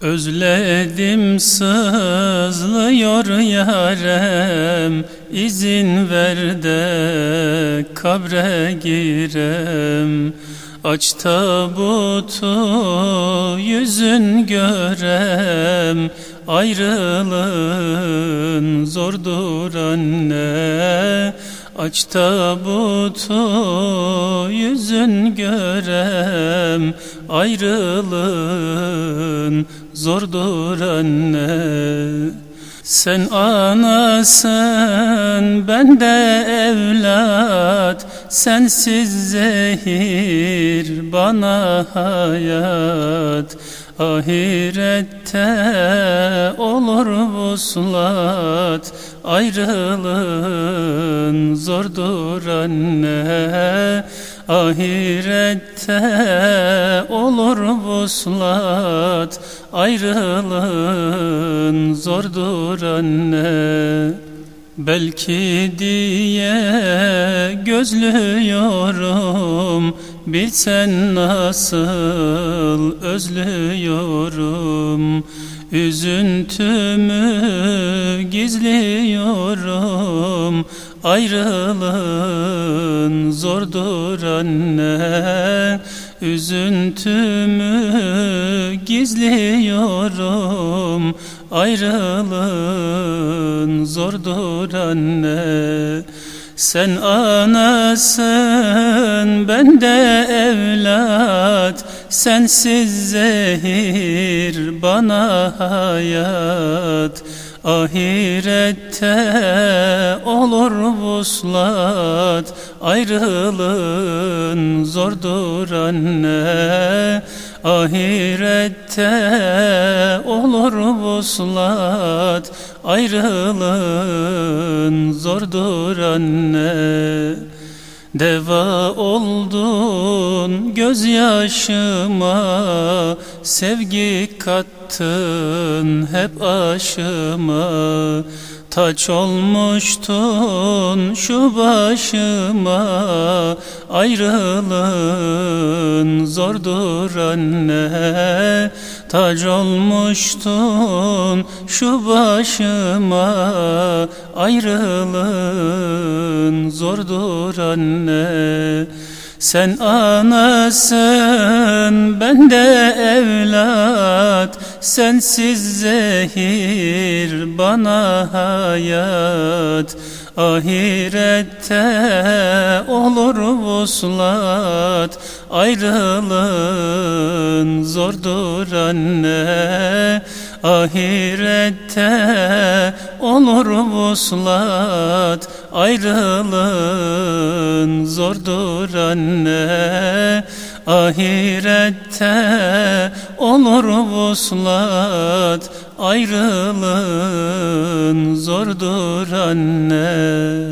Özledim sızlıyor yarem. İzin ver de kabre girem. Aç tabutu yüzün görem. Ayrılığın zordur anne Aç tabutu yüzün görem Ayrılığın zordur anne. Sen anasın ben de evlat Sensiz zehir bana hayat Ahirette olur vuslat. Ayrılığın zordur anne Ahirette olur vuslat. Ayrılığın zordur anne Belki diye gözlüyorum Bilsen nasıl özlüyorum. Üzüntümü gizliyorum Ayrılığın zordur anne. Üzüntümü gizliyorum. Ayrılığın zordur anne. Sen anasın ben de evlat. Sensiz zehir bana hayat. Ahirette olur vuslat. Ayrılığın zordur anne Ahirette olur vuslat Ayrılığın zordur anne. Deva oldun gözyaşıma Sevgi kattın hep aşıma Taç olmuştun şu başıma. Ayrılığın zordur anne. Tac olmuştun şu başıma. Ayrılığın zordur anne. Sen anasın ben de evlat Sensiz zehir bana hayat Ahirette olur vuslat. Ayrılığın zordur anne Ahirette olur vuslat. Ayrılığın zordur anne Ahirette olur vuslat Ayrılığın zordur anne